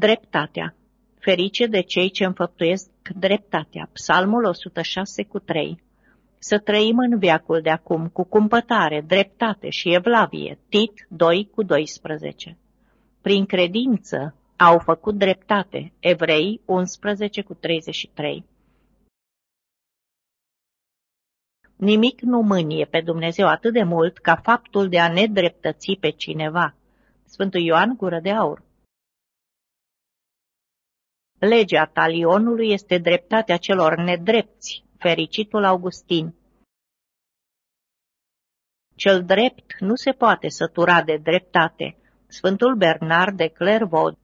Dreptatea. Ferice de cei ce înfăptuiesc dreptatea. Psalmul 106 cu 3. Să trăim în viacul de acum cu cumpătare, dreptate și evlavie. Tit 2 cu 12. Prin credință au făcut dreptate. Evrei 11 cu 33. Nimic nu mânie pe Dumnezeu atât de mult ca faptul de a nedreptăți pe cineva. Sfântul Ioan Gură de Aur Legea talionului este dreptatea celor nedrepți, fericitul Augustin. Cel drept nu se poate sătura de dreptate. Sfântul Bernard de Clairvaux